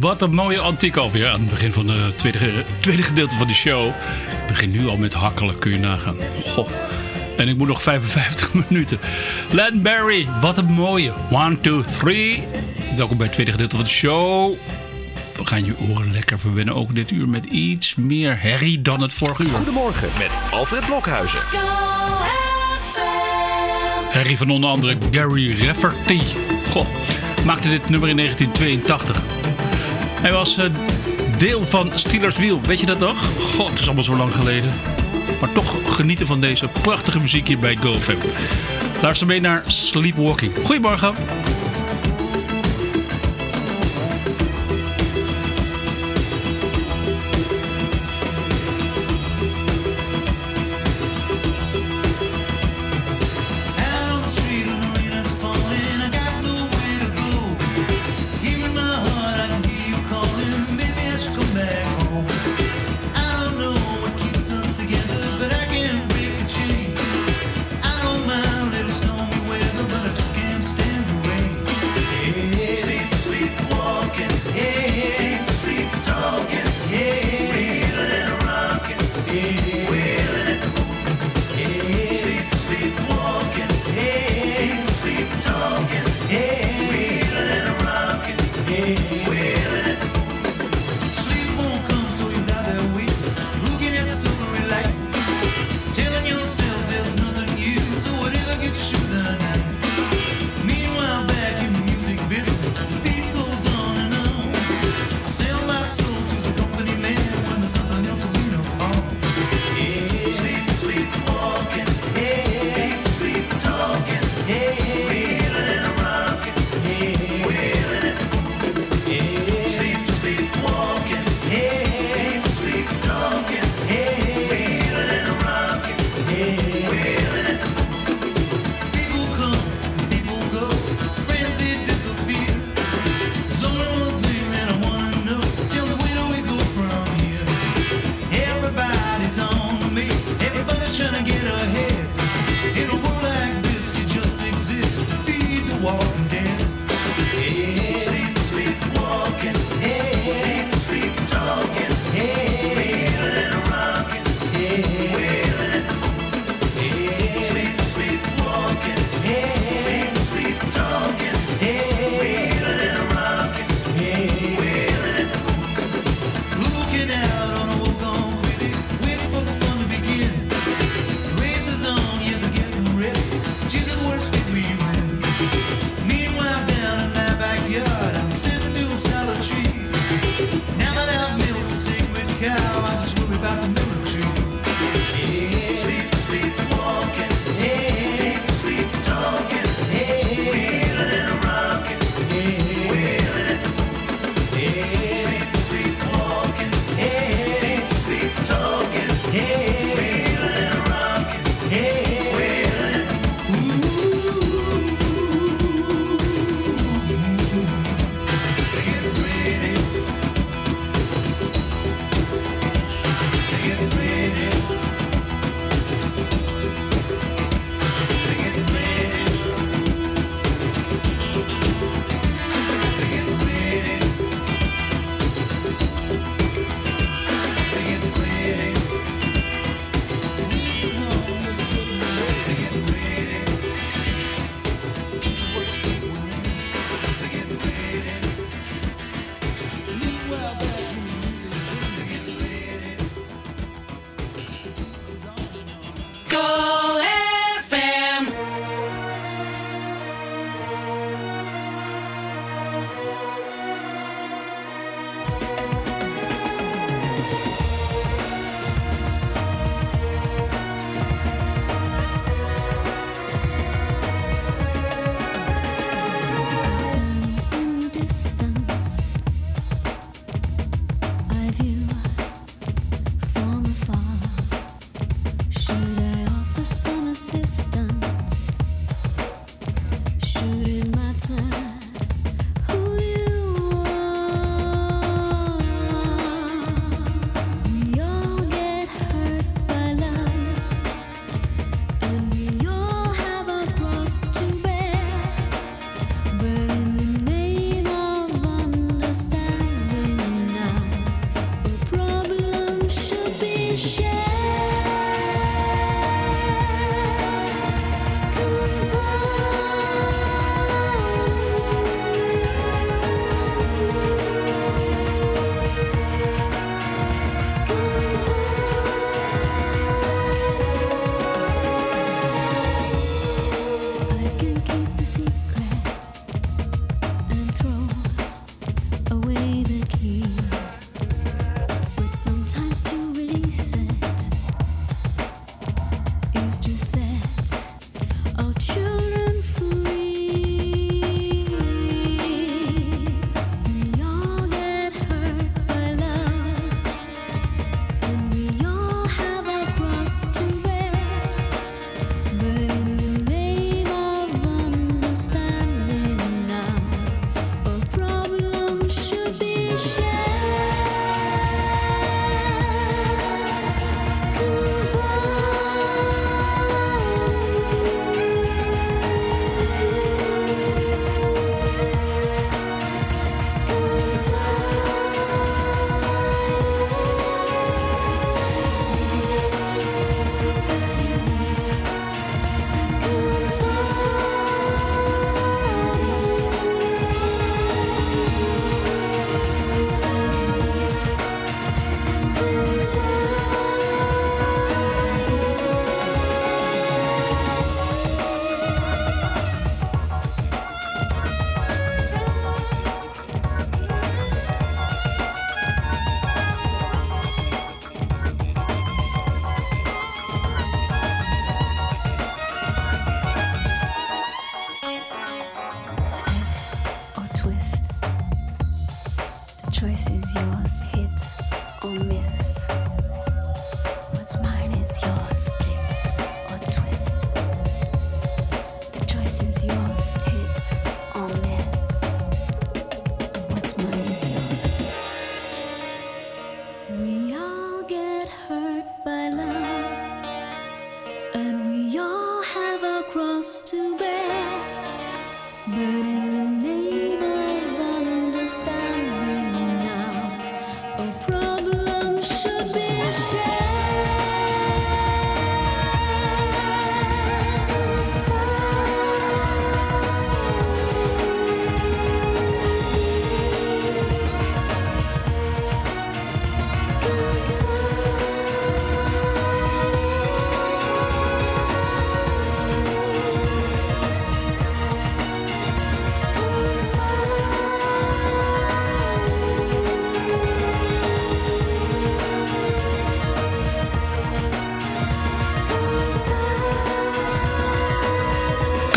Wat een mooie antiek alweer aan het begin van het tweede, tweede gedeelte van de show. Ik begin nu al met hakkelen, kun je nagaan. Goh. En ik moet nog 55 minuten. Len Barry, wat een mooie. 1, 2, 3. Welkom bij het tweede gedeelte van de show. We gaan je oren lekker verwennen, ook dit uur met iets meer herrie dan het vorige uur. Goedemorgen met Alfred Blokhuizen. Harry van onder andere Gary Rafferty. Goh, maakte dit nummer in 1982. Hij was uh, deel van Steelers Wheel. Weet je dat nog? God, het is allemaal zo lang geleden. Maar toch genieten van deze prachtige muziek hier bij GoFam. Luister mee naar Sleepwalking. Goedemorgen.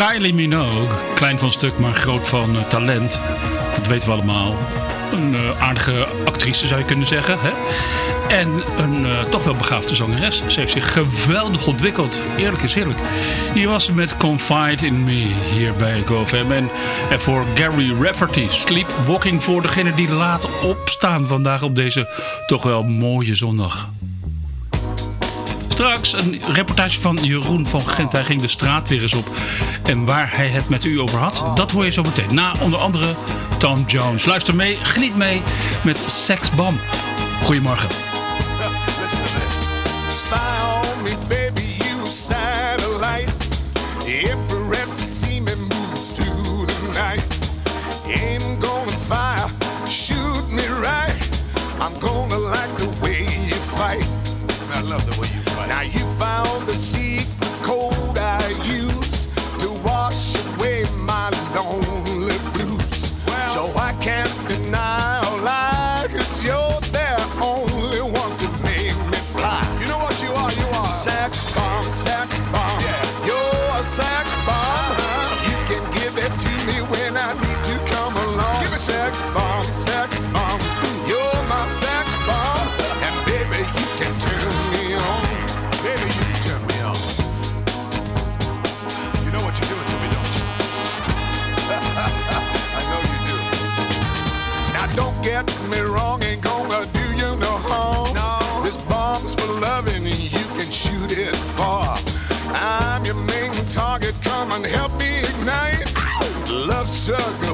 Kylie Minogue, klein van stuk, maar groot van uh, talent. Dat weten we allemaal. Een uh, aardige actrice zou je kunnen zeggen. Hè? En een uh, toch wel begaafde zangeres. Ze heeft zich geweldig ontwikkeld. Eerlijk is eerlijk. Hier was met Confide in Me hier bij GoFam. En, en voor Gary Rafferty, Sleepwalking voor degene die laat opstaan vandaag op deze toch wel mooie zondag. Straks een reportage van Jeroen van Gent. Hij ging de straat weer eens op. En waar hij het met u over had, dat hoor je zo meteen. Na onder andere Tom Jones. Luister mee, geniet mee met Sex Bomb. Goedemorgen. Struggle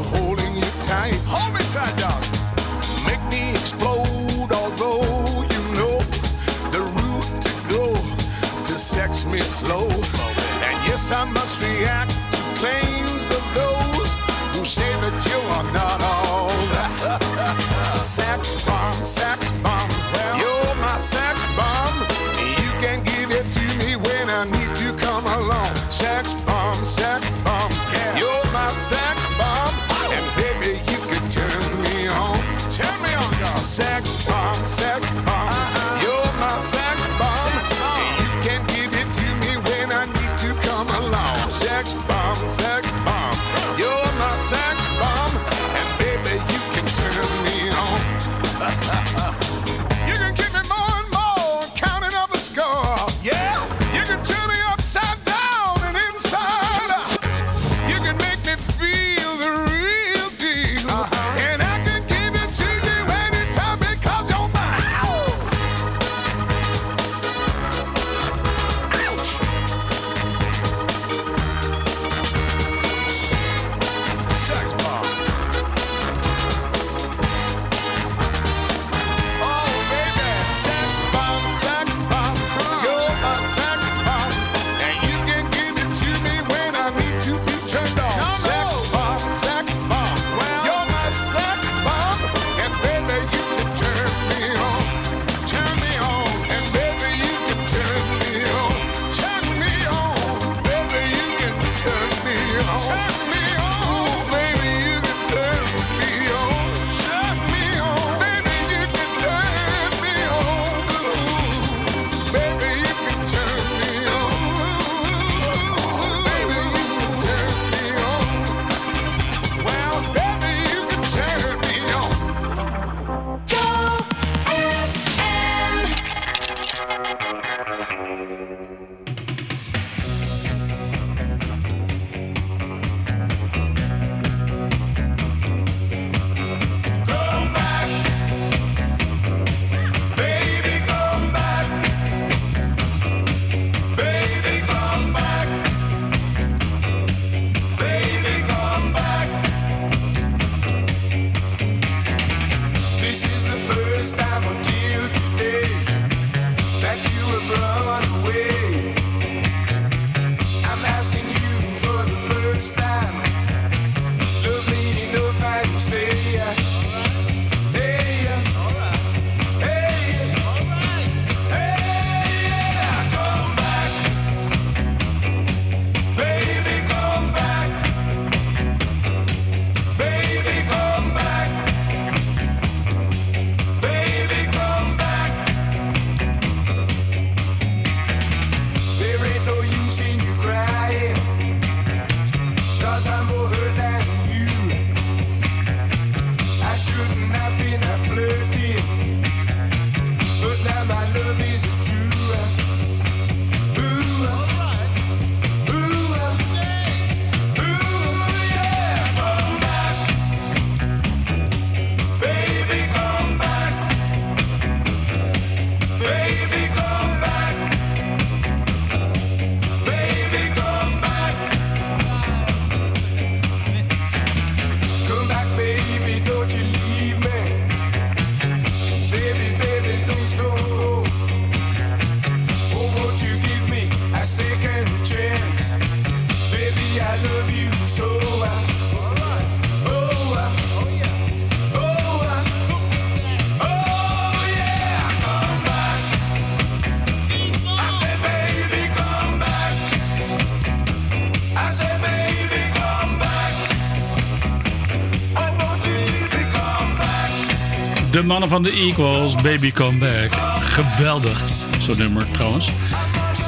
De mannen van de Equals, Baby Come Back. Geweldig, zo'n nummer trouwens.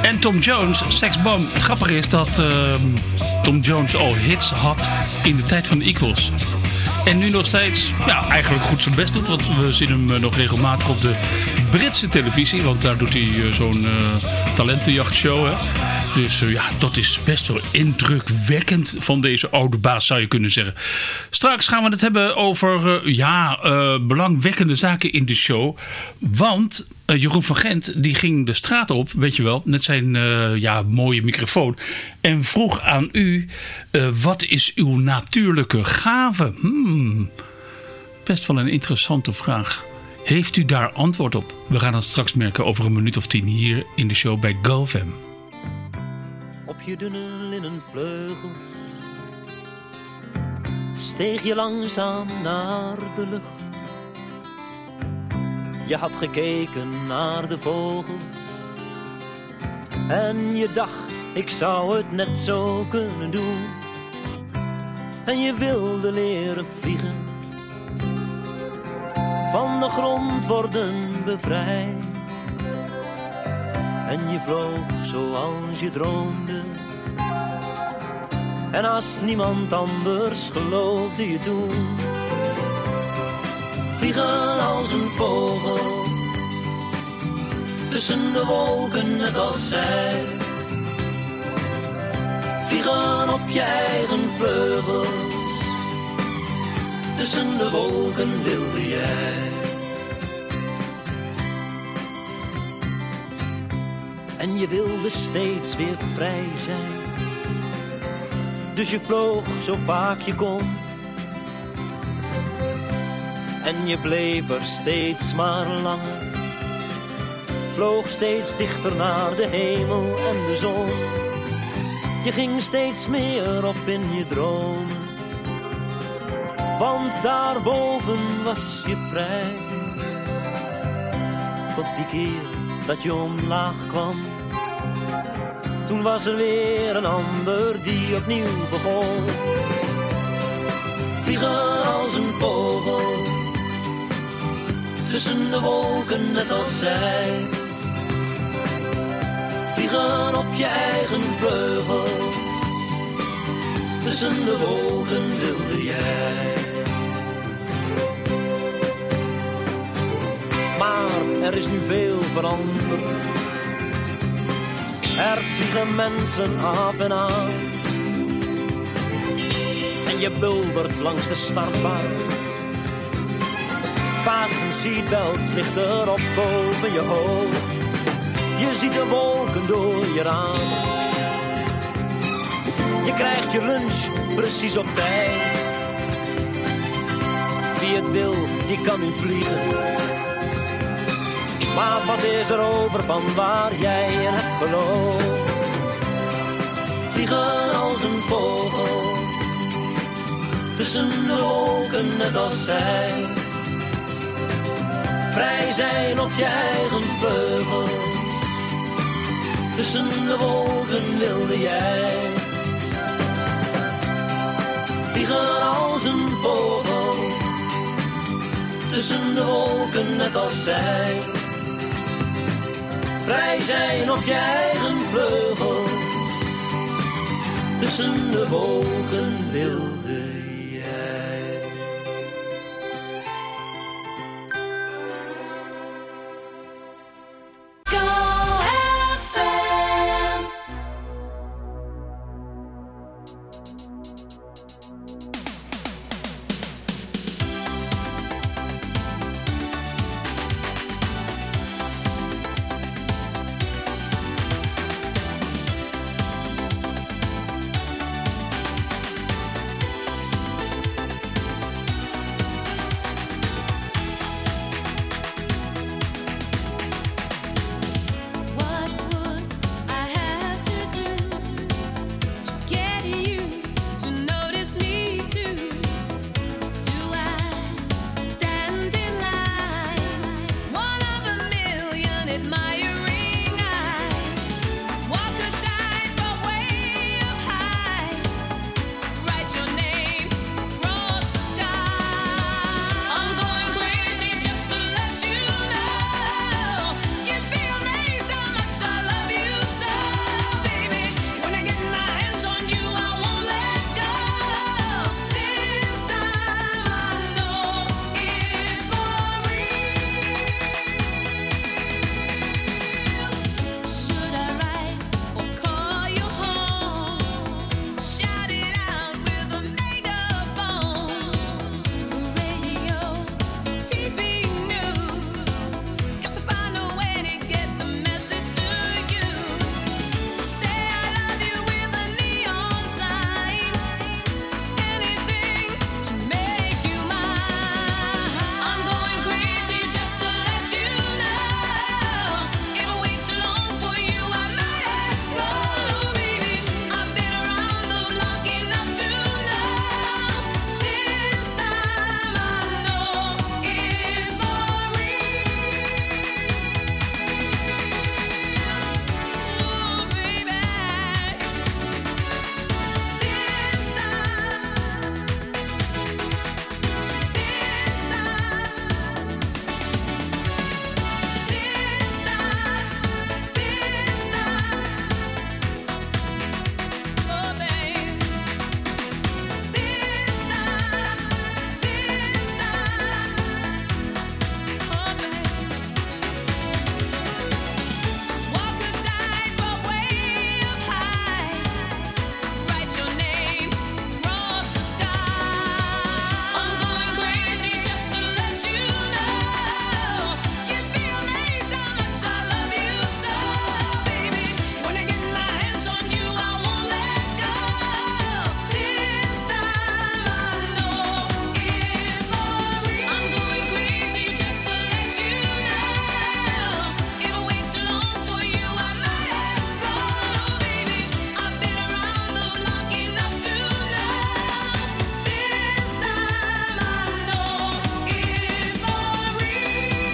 En Tom Jones, Sex Bomb. Het grappige is dat ehm, Tom Jones al hits had in de tijd van de Equals. En nu nog steeds ja, eigenlijk goed zijn best doet. Want we zien hem eh, nog regelmatig op de Britse televisie. Want daar doet hij eh, zo'n eh, talentenjachtshow. Hè. Dus ja, dat is best wel indrukwekkend van deze oude baas zou je kunnen zeggen. Straks gaan we het hebben over ja, belangwekkende zaken in de show. Want Jeroen van Gent die ging de straat op, weet je wel, met zijn eh, ja, mooie microfoon. En vroeg aan u, eh, wat is uw natuurlijke gave? Hmm, best wel een interessante vraag. Heeft u daar antwoord op? We gaan het straks merken over een minuut of tien hier in de show bij GoFam. Op je dunne linnen vleugels steeg je langzaam naar de lucht. Je had gekeken naar de vogels en je dacht ik zou het net zo kunnen doen. En je wilde leren vliegen, van de grond worden bevrijd. En je vloog zoals je droomde. En als niemand anders geloofde je toen. Vliegen als een vogel. Tussen de wolken net als zij. Vliegen op je eigen vleugels. Tussen de wolken wilde jij. en je wilde steeds weer vrij zijn. Dus je vloog zo vaak je kon. En je bleef er steeds maar langer. Vloog steeds dichter naar de hemel en de zon. Je ging steeds meer op in je dromen. Want daarboven was je vrij. Tot die keer dat je omlaag kwam. Toen was er weer een ander die opnieuw begon. Vliegen als een vogel. Tussen de wolken net als zij. Vliegen op je eigen vleugels. Tussen de wolken wilde jij. Maar er is nu veel veranderd. Er vliegen mensen af en aan. En je buldert langs de startbaan. Pas en seatbelts ligt erop boven je hoofd. Je ziet de wolken door je raam. Je krijgt je lunch precies op tijd. Wie het wil, die kan nu vliegen. Maar wat is er over van waar jij in hebt beloofd? Vliegen als een vogel, tussen de wolken net als zij Vrij zijn op je eigen vleugels. Tussen de wolken wilde jij. Vliegen als een vogel. Tussen de wolken net als zij. Vrij zijn op je eigen vleugels. Tussen de wolken wilde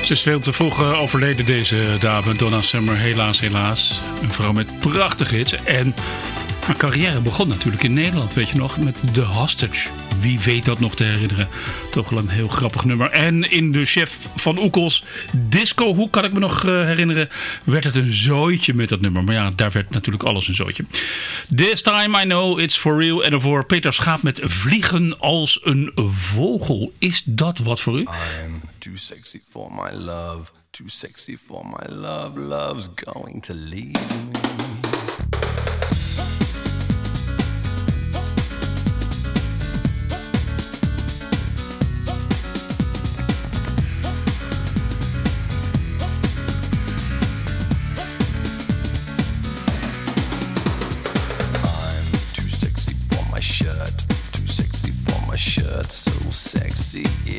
Ze is veel te vroeg eh, overleden deze dame, Donna Summer. Helaas, helaas. Een vrouw met prachtige hits en mijn carrière begon natuurlijk in Nederland, weet je nog, met The Hostage. Wie weet dat nog te herinneren. Toch wel een heel grappig nummer. En in de chef van Oekels, Disco Hoe kan ik me nog eh, herinneren, werd het een zooitje met dat nummer. Maar ja, daar werd natuurlijk alles een zooitje. This time I know it's for real. En voor Peter Schaap met Vliegen als een vogel. Is dat wat voor u? I'm too sexy for my love. Too sexy for my love. Love's going to leave me.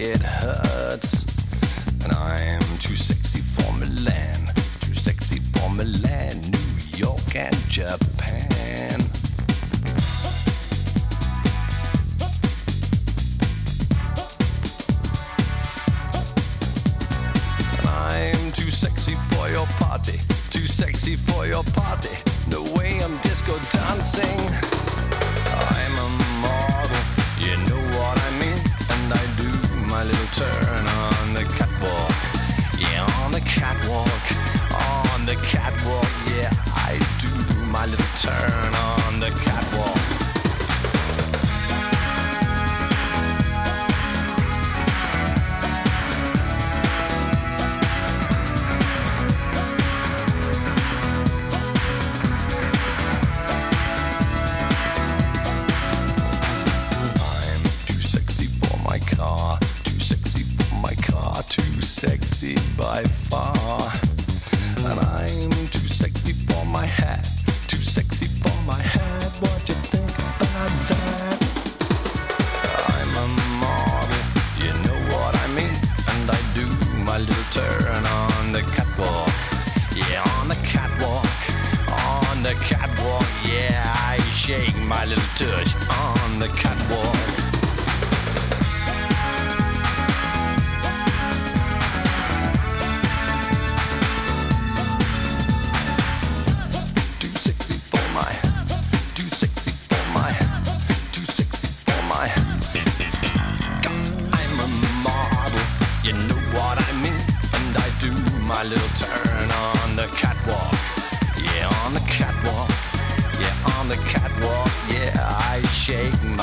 get hurt. sexy by far. And I'm too sexy for my hat, too sexy for my hat. What you think about that? I'm a model, you know what I mean. And I do my little turn on the catwalk. Yeah, on the catwalk, on the catwalk. Yeah, I shake my little touch on the catwalk.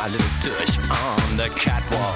little tush on the catwalk.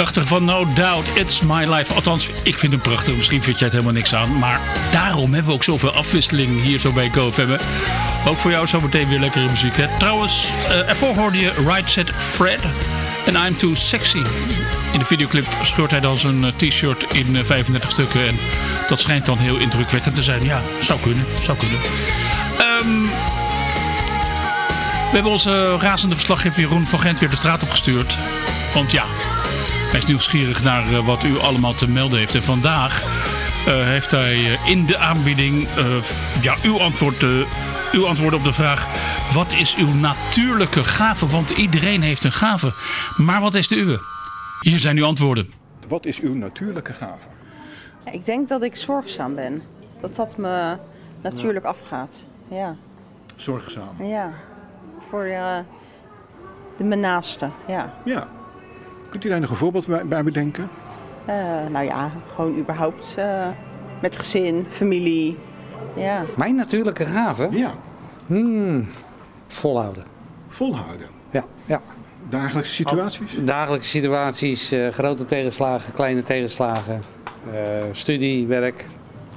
Prachtig van No Doubt, It's My Life. Althans, ik vind hem prachtig. Misschien vind jij het helemaal niks aan. Maar daarom hebben we ook zoveel afwisseling hier zo bij GoFM. hè. Ook voor jou zometeen weer lekkere muziek. Hè? Trouwens, eh, ervoor hoorde je Right Set Fred en I'm Too Sexy. In de videoclip scheurt hij dan zijn eh, t-shirt in eh, 35 stukken. En dat schijnt dan heel indrukwekkend te zijn. Ja, zou kunnen, zou kunnen. Ehm, we hebben onze razende verslaggever Jeroen van Gent weer de straat opgestuurd. Want ja, hij is nieuwsgierig naar eh, wat u allemaal te melden heeft. En vandaag eh, heeft hij eh, in de aanbieding eh, ja, uw, antwoord, uw antwoord op de vraag... Wat is uw natuurlijke gave? Want iedereen heeft een gave. Maar wat is de uwe? Hier zijn uw antwoorden. Wat is uw natuurlijke gave? Ja, Ik denk dat ik zorgzaam ben. Dat dat me natuurlijk afgaat. Ja, Zorgzaam. ja. Voor eh, de mijn naasten. Ja. Ja. Kunt u daar nog een voorbeeld bij, bedenken? Eh, nou ja, gewoon überhaupt eh, met gezin, familie. Ja. Mijn natuurlijke gave? Ja. Hmm, volhouden. Volhouden. Ja, ja. Dagelijkse situaties? Dagelijkse situaties, eh, grote tegenslagen, kleine tegenslagen, eh, studie, werk,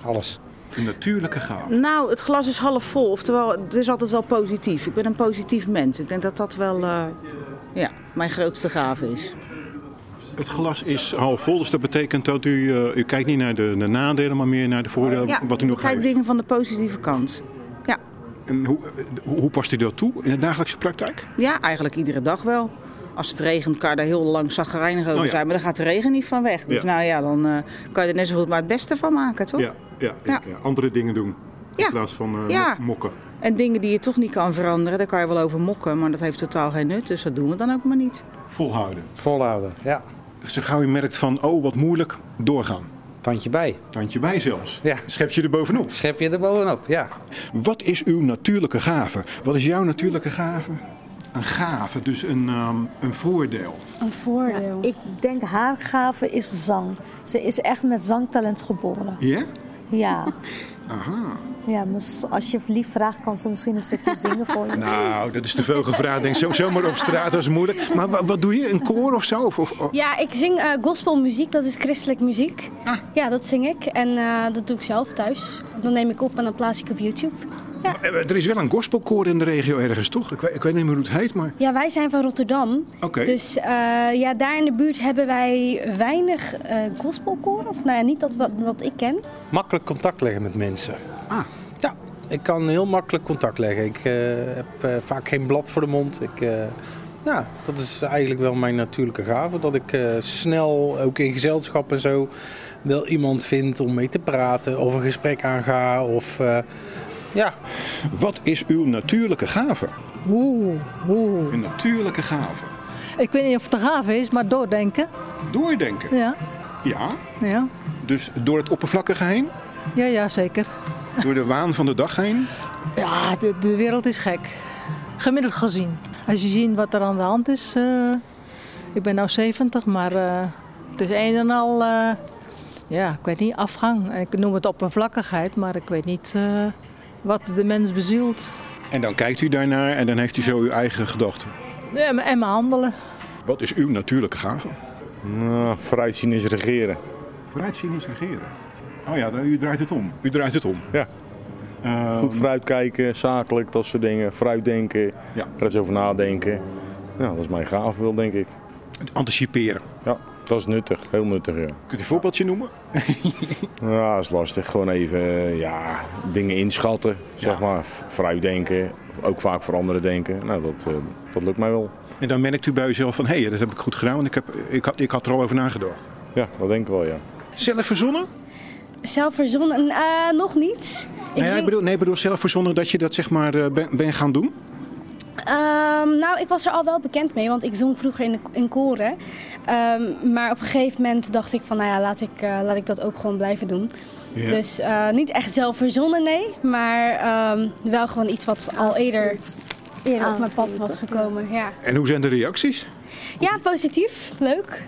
alles. Een natuurlijke gave. Nou, het glas is half vol. Oftewel, het is altijd wel positief. Ik ben een positief mens. Ik denk dat dat wel eh, ja, mijn grootste gave is. Het glas is half vol, dus dat betekent dat u, eh, u kijkt niet naar de, de nadelen, maar meer naar de voordelen Ja, wat u nog kijk heeft. dingen van de positieve kant. Ja. En hoe, eh, hoe, hoe past u dat toe in de dagelijkse praktijk? Ja, eigenlijk iedere dag wel. Als het regent, kan je daar heel lang zagrijnig over Oh ja. zijn. Maar dan gaat de regen niet van weg. Dus Ja. nou ja, dan eh, kan je er net zo goed maar het beste van maken, toch? Ja, ja, Ja. ja. andere dingen doen. Ja. In plaats van eh, Ja. mokken. En dingen die je toch niet kan veranderen, daar kan je wel over mokken. Maar dat heeft totaal geen nut, dus dat doen we dan ook maar niet. Volhouden. Volhouden, ja. Zo gauw je merkt van, oh wat moeilijk, doorgaan. Tandje bij. Tandje bij zelfs. Ja. Schep je er bovenop. Schep je er bovenop, ja. Wat is uw natuurlijke gave? Wat is jouw natuurlijke gave? Een gave, dus een, ehm, een voordeel. Een voordeel. ik denk haar gave is zang. Ze is echt met zangtalent geboren. Ja? Ja. Aha. ja als je lief vraagt, kan ze misschien een stukje zingen voor je. Nou, dat is te veel gevraagd. Denk zo, zomaar op straat, dat is moeilijk. Maar wa- wat doe je? Een koor of zo? Of, of, of- Ja, ik zing eh, gospelmuziek, dat is christelijk muziek. Ja, dat zing ik en eh, dat doe ik zelf thuis. Dan neem ik op en dan plaats ik op YouTube. Ja. Eh, Er is wel een gospelkoor in de regio ergens, toch? Ik weet, ik weet niet meer hoe het heet, maar... Ja, wij zijn van Rotterdam. Oké. Dus eh, ja, daar in de buurt hebben wij weinig eh gospelkoren. Of nou ja, niet dat wat, wat ik ken. Makkelijk contact leggen met mensen. Ah. Ja, ik kan heel makkelijk contact leggen. Ik eh, heb eh, vaak geen blad voor de mond. Ik, eh, ja, dat is eigenlijk wel mijn natuurlijke gave. Dat ik eh, snel, ook in gezelschap en zo, wel iemand vind om mee te praten. Of een gesprek aanga. Of eh, ja, Wat is uw natuurlijke gave? Oeh, oeh. Een natuurlijke gave. Ik weet niet of het een gave is, maar doordenken. Doordenken. Ja, Ja. ja. Dus door het oppervlakkige heen? Ja, ja, zeker. Door de waan van de dag heen? Ja, de, de wereld is gek. Gemiddeld gezien. Als je ziet wat er aan de hand is. eh, ik ben nou 70, maar eh, het is een en al. eh, ja, ik weet niet, afgang. Ik noem het oppervlakkigheid, maar ik weet niet wat de mens bezielt. En dan kijkt u daarnaar en dan heeft u zo uw eigen gedachten. Ja, en mijn handelen. Wat is uw natuurlijke gave? Nou, vooruitzien is regeren. Vooruitzien is regeren. Oh ja, dan- u draait het om. U draait het om. Ja. Ehm, Goed vooruitkijken, zakelijk, dat soort dingen. Vooruitdenken, Ja. er eens over nadenken. Ja, dat is mijn gave wil, denk ik. Anticiperen. Ja, dat is nuttig, heel nuttig, ja. Kunt u een voorbeeldje noemen? Ja, dat is lastig. Gewoon even, eh, ja, dingen inschatten, zeg maar. Vooruitdenken, ook vaak voor anderen denken. Nou, dat, eh, dat lukt mij wel. En dan merkt u bij uzelf van, hé, hey, dat heb ik goed gedaan, want ik, heb, ik, had, ik had er al over nagedacht. Ja, dat denk ik wel, ja. Zelf verzonnen? Zelf verzonnen, eh, nog niet. Ik Nee, ja, zing- ik bedoel, nee, ik bedoel zelf verzonnen dat je dat zeg maar eh, ben, ben gaan doen? Ehm, nou, ik was er al wel bekend mee, want ik zong vroeger in, de, in koren. Ehm, maar op een gegeven moment dacht ik van, nou ja, laat ik, eh, laat ik dat ook gewoon blijven doen. Dus eh, niet echt zelf verzonnen, nee. Maar ehm, wel gewoon iets wat al eerder, eerder op mijn pad was gekomen. Ja. En hoe zijn de reacties? ja, positief. Leuk.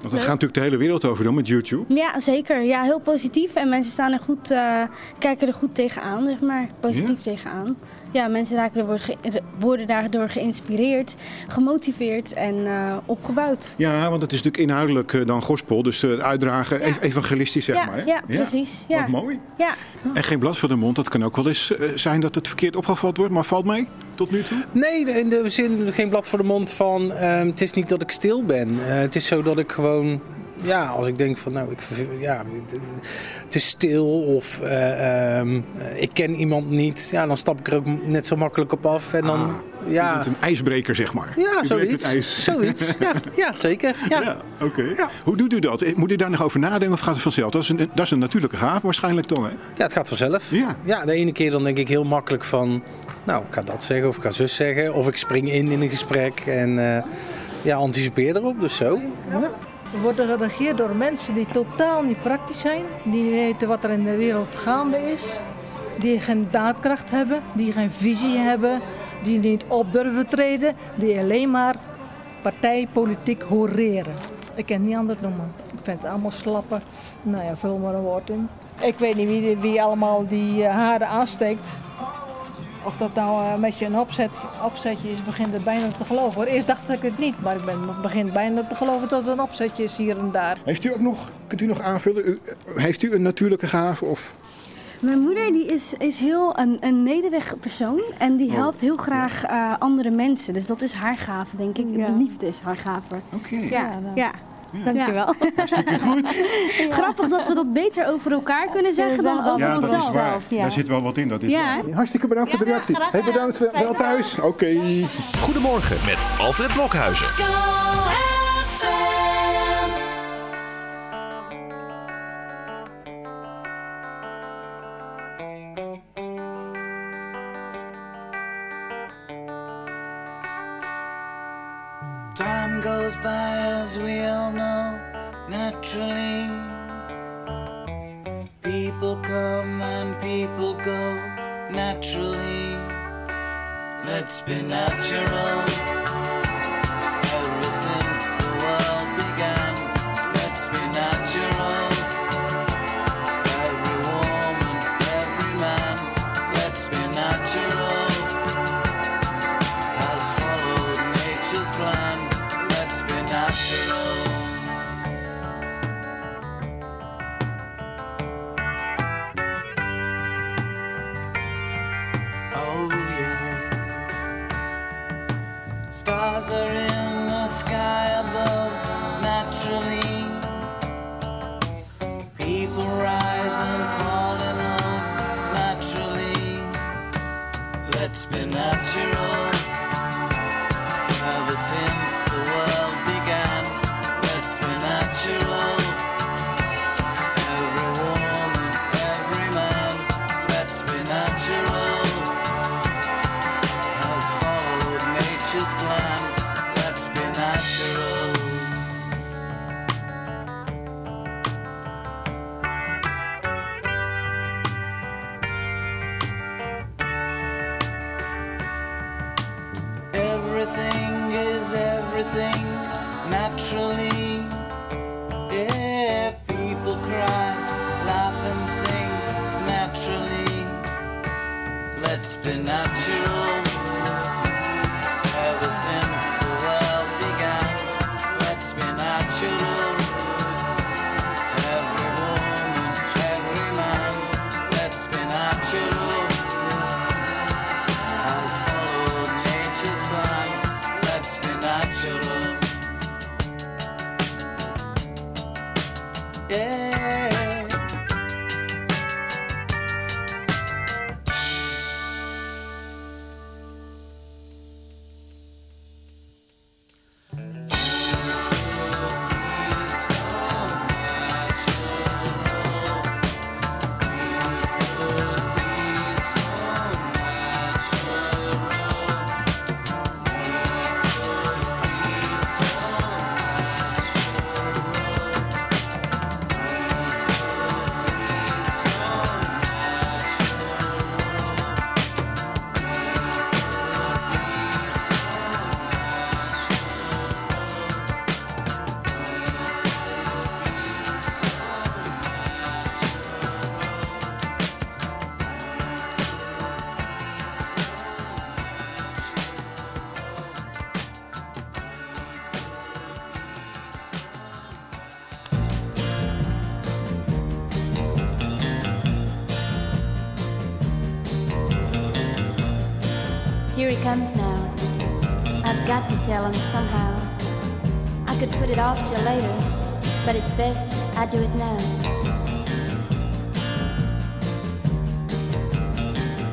Want dat gaat natuurlijk de hele wereld over dan met YouTube. Ja, zeker. Ja, heel positief. En mensen staan er goed, eh, kijken er goed tegenaan, zeg maar. Positief tegenaan. Ja, mensen raken er, worden, ge- worden daardoor geïnspireerd, gemotiveerd en eh, opgebouwd. Ja, want het is natuurlijk inhoudelijk eh, dan gospel, dus eh, uitdragen, ev- evangelistisch zeg ja, maar. hè? ja, precies. Ja. Wat mooi. Ja. En geen blad voor de mond, dat kan ook wel eens zijn dat het verkeerd opgevat wordt, maar valt mee tot nu toe? Nee, in de zin geen blad voor de mond van ehm, het is niet dat ik stil ben. Eh, het is zo dat ik gewoon, ja, als ik denk van nou, ik, ja, het, is stil of eh, ehm, eh, ik ken iemand niet, ja, dan stap ik er ook net zo makkelijk op af. En dan, Je ja, een ijsbreker zeg maar. ja, U zoiets. Zoiets, ja, ja zeker. Ja. Ja, oké. Hoe doet u dat? Eh, Moet u daar nog over nadenken of gaat het vanzelf? Dat is een, dat is een natuurlijke gave waarschijnlijk toch, hè? Ja, het gaat vanzelf. Ja. ja, de ene keer dan denk ik heel makkelijk van, nou, ik ga dat zeggen of ik ga zus zeggen. Of ik spring in in een gesprek en eh, ja, anticipeer erop. Dus zo. Ja. We worden geregeerd door mensen die totaal niet praktisch zijn, die niet weten wat er in de wereld gaande is, die geen daadkracht hebben, die geen visie hebben, die niet op durven treden, die alleen maar partijpolitiek horeren. Ik kan het niet anders noemen. Ik vind het allemaal slappen. Nou ja, vul maar een woord in. Ik weet niet wie, wie allemaal die eh, haren aansteekt. Of dat nou eh, met je een opzet, opzetje is, begint het bijna te geloven. hoor. Eerst dacht ik het niet, maar ik ben, begin bijna te geloven dat het een opzetje is hier en daar. Heeft u ook nog, kunt u nog aanvullen, u, eh, heeft u een natuurlijke gave? Of? Mijn moeder die is, is heel een, een nederig persoon en die Oh. helpt heel graag eh, andere mensen. Dus dat is haar gave, denk ik. Ja. Liefde is haar gave. Oké. Ja, Ja, ja. Dankjewel. Hartstikke goed. Grappig dat we dat beter over elkaar kunnen zeggen dan over dan Ja, dat onszelf. is waar. zelf, ja. Daar zit wel wat in, dat is Ja. waar. Hartstikke bedankt voor de Ja, reactie. Hey, bedankt, wel- wel thuis. Oké. Goedemorgen met Alfred Blokhuizen. Go naturally. People come and people go, naturally. Let's be natural. Everything naturally. Now. I've got to tell him somehow. I could put it off till later, but it's best I do it now.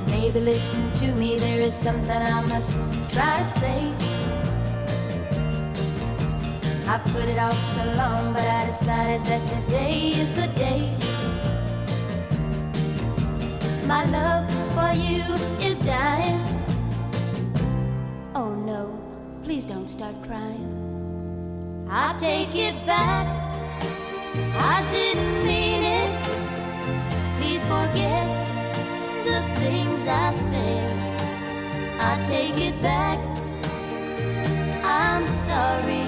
Maybe listen to me, there is something I must try to say. I put it off so long, but I decided that today is the day. My love for you is dying. Don't start crying. I take it back. I didn't mean it. Please forget the things I said. I take it back. I'm sorry.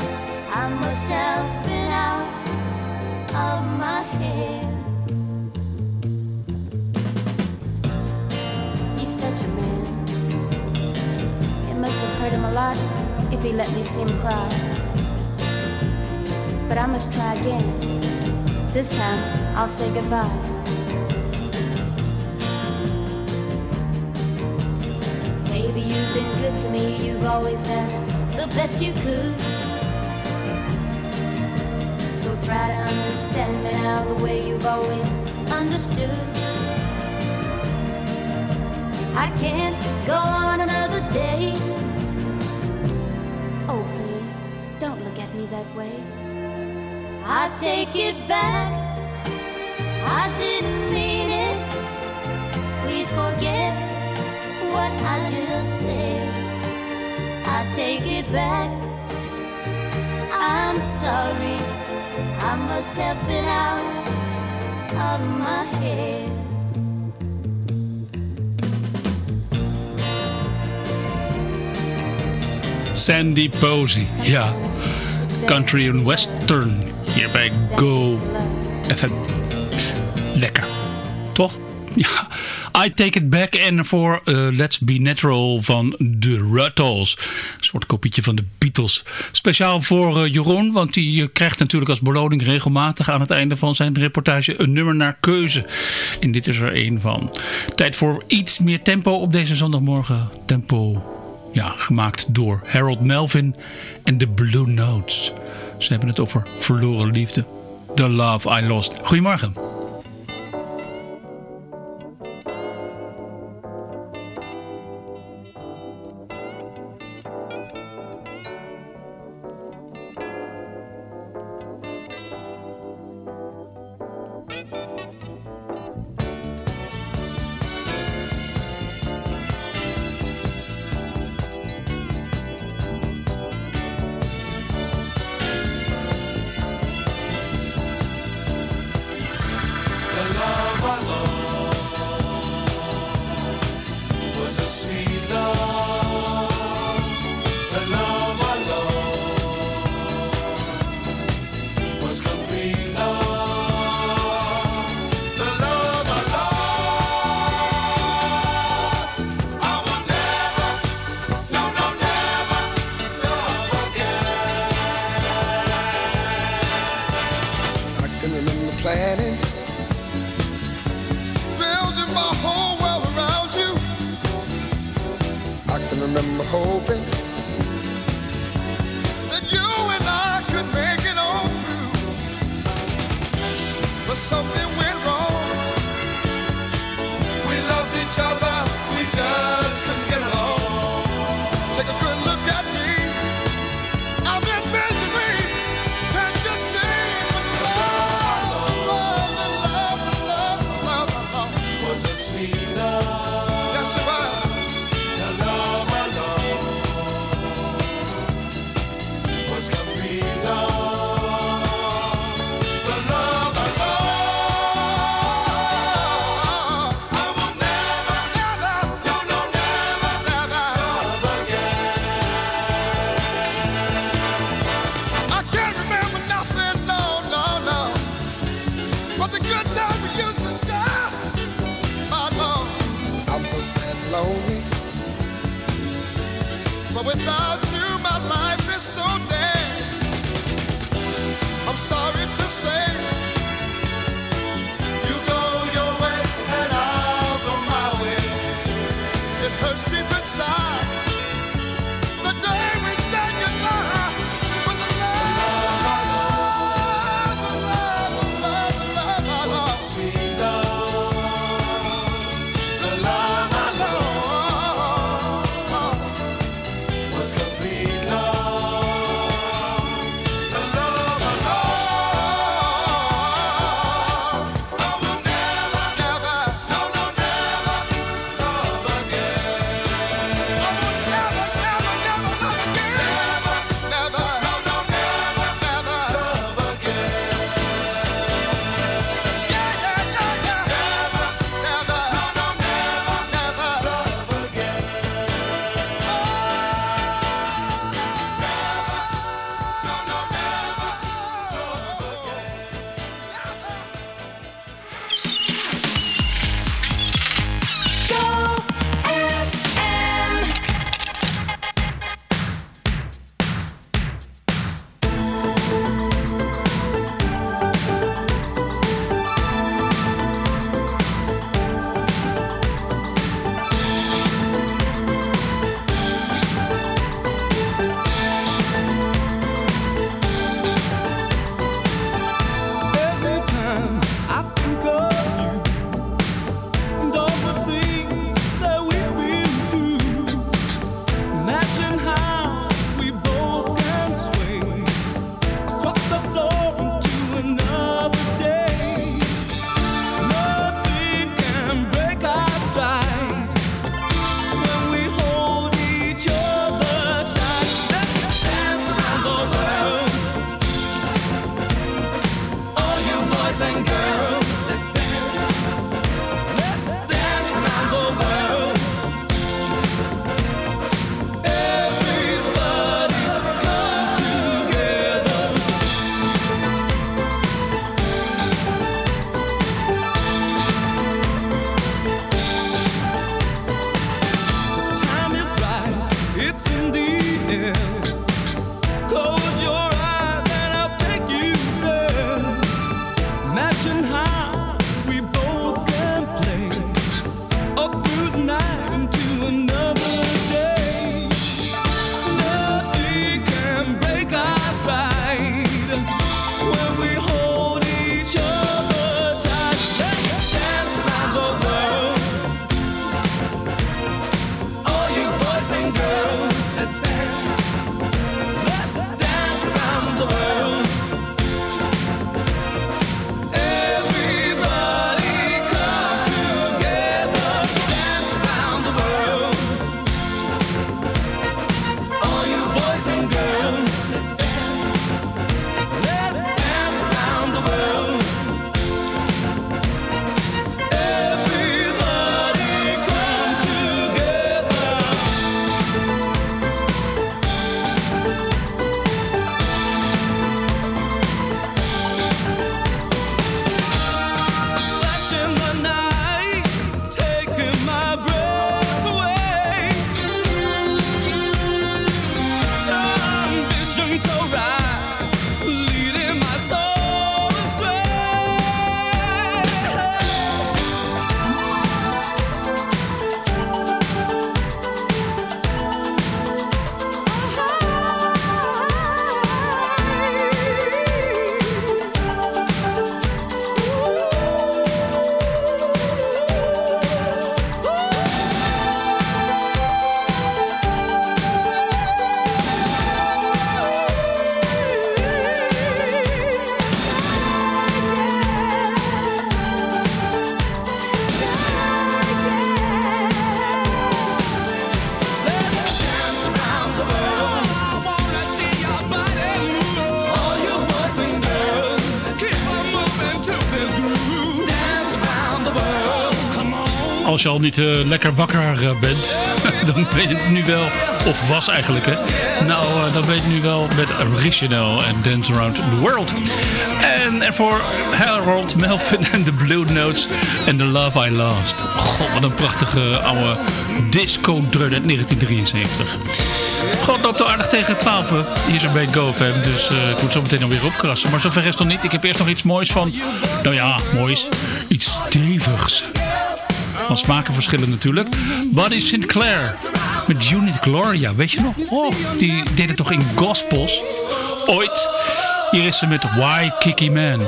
I must have been out of my head. He's such a man. It must have hurt him a lot if he let me see him cry. But I must try again. This time I'll say goodbye. Baby, you've been good to me. You've always done the best you could. So try to understand me now the way you've always understood. I can't go on another day. Me that way. I take it back. I didn't mean it. Please forget what I just said. I take it back. I'm sorry. I must have been out of my head. Sandy Posey. Ja. Country and Western. Hier bij Go FM. Lekker. Toch? Ja. I Take It Back en voor eh, Let's Be Natural van The Ruttles. Een soort kopietje van de Beatles. Speciaal voor eh, Jeroen, want die eh, krijgt natuurlijk als beloning regelmatig aan het einde van zijn reportage een nummer naar keuze. En dit is er één van. Tijd voor iets meer tempo op deze zondagmorgen. Tempo ja, gemaakt door Harold Melvin en de Blue Notes. Ze hebben het over verloren liefde. The Love I Lost. Goedemorgen. Hoping that you and I could make it on through. But something als je al niet eh, lekker wakker eh, bent, dan je het nu wel, of was eigenlijk hè. Nou, eh, dan je het nu wel met Original en Dance Around the World. En ervoor Harold Melvin en de Blue Notes en The Love I Lost. God, wat een prachtige oude disco-drun uit 1973. God loopt al aardig tegen 12 hier zo bij GoFam. Dus ik moet zo meteen alweer opkrassen. Maar zover is het nog niet. Ik heb eerst nog iets moois van... Nou ja, moois. Iets stevigs. Van smaken verschillen natuurlijk. Buddy Sinclair. Met Unit Gloria. Weet je nog? Oh, die deed het toch in gospels? Ooit. Hier is ze met Why Kiki Man.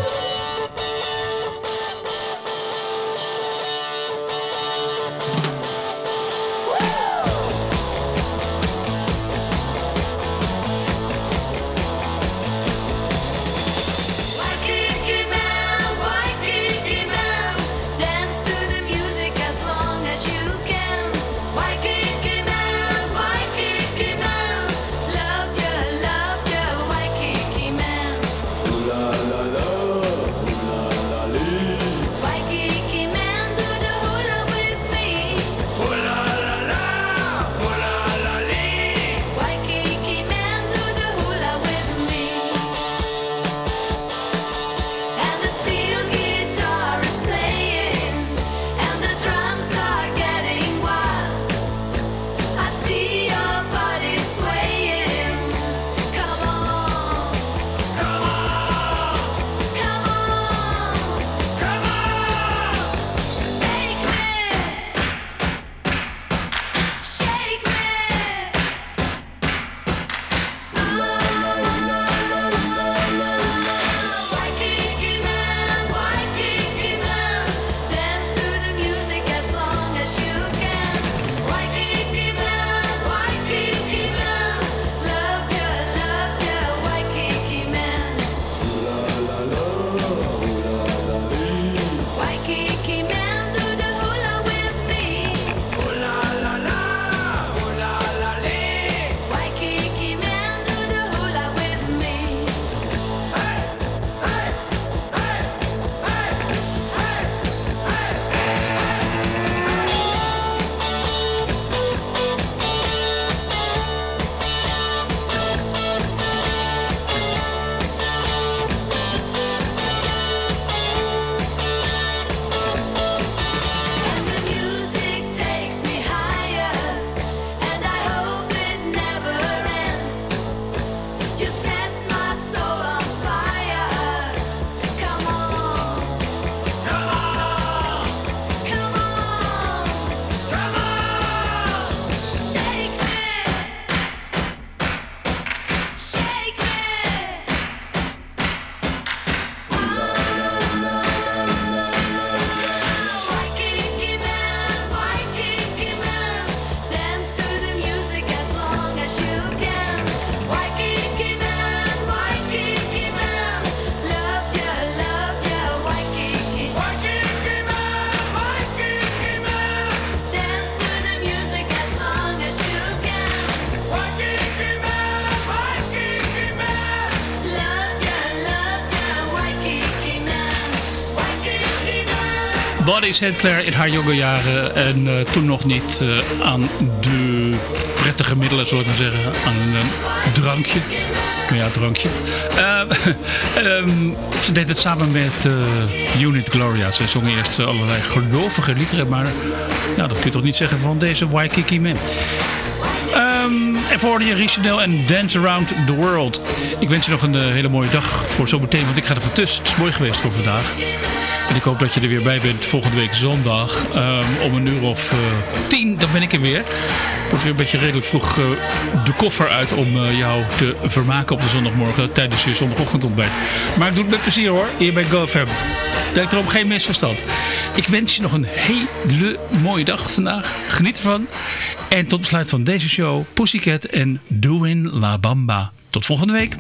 Buddy Sinclair in haar jonge jaren en eh, toen nog niet eh, aan de prettige middelen, zal ik maar zeggen, aan een eh, drankje. Nou ja, drankje. Eh, ehm, ze deed het samen met Unit Gloria. Ze zongen eerst allerlei gelovige liederen, maar ja, dat kun je toch niet zeggen van deze Waikiki Man. Ehm, en voor je Richardel en Dance Around the World. Ik wens je nog een hele mooie dag voor zometeen, want ik ga er van tussen. Het is mooi geweest voor vandaag. En ik hoop dat je er weer bij bent volgende week zondag. ehm, om een uur of eh, tien, dan ben ik er weer. Wordt weer een beetje redelijk vroeg eh, de koffer uit om eh, jou te vermaken op de zondagmorgen tijdens je zondagochtendontbijt. Maar ik doe het met plezier hoor, hier bij GoFam. Denk erom geen misverstand. Ik wens je nog een hele mooie dag vandaag. Geniet ervan. En tot besluit van deze show, Pussycat en Doin La Bamba. Tot volgende week.